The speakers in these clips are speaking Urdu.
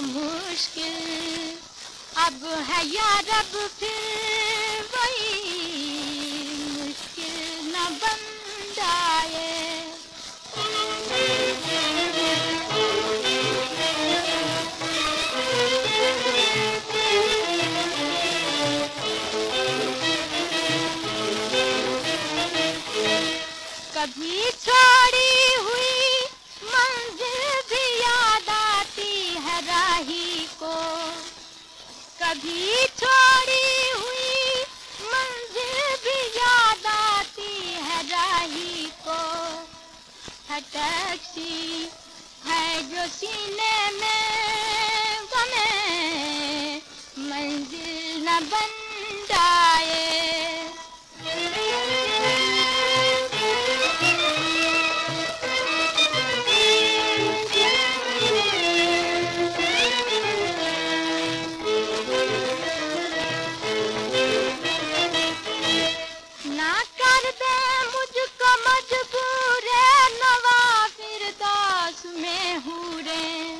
مشکل اب ہے یا رب پھر وہی مشکل نہ بن جائے کبھی چھوڑی کبھی چھوڑی ہوئی منزل بھی یاد آتی ہے راہی کو ہٹکسی ہے جو سینے میں غمیں منزل نہ بن جائے کر دے مجھ کو مجبور نوا فردوس میں ہورے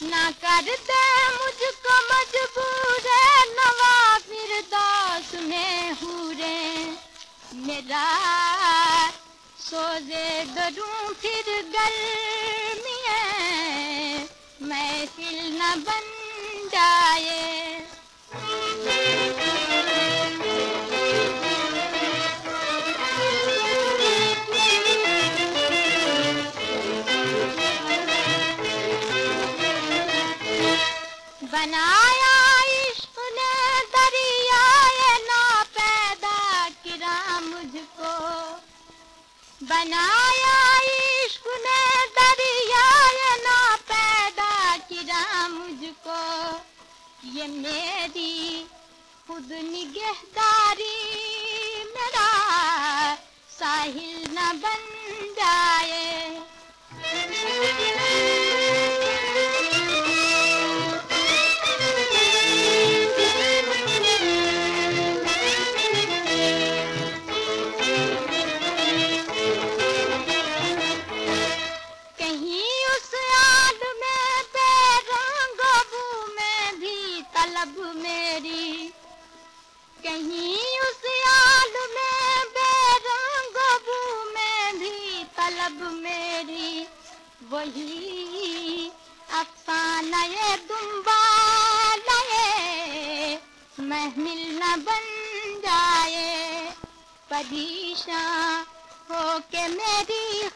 نہ کر دے مجھ کو مجبور نوا فردوس میں ہورے میرا سوزے دروں پھر گرمی ہے۔ محفل نہ بن جائے۔ بنایا عشق نے دریائے نا پیدا کرا مجھ کو۔ بنایا عشق نے دریائے نا پیدا کرا مجھ کو۔ یہ میری خود نگہداری میری، کہیں اس آگ میں بے رنگ بو میں بھی طلب میری۔ وہی افسانہ دمبا لیے محمل نہ بن جائے پریشان ہو کے میری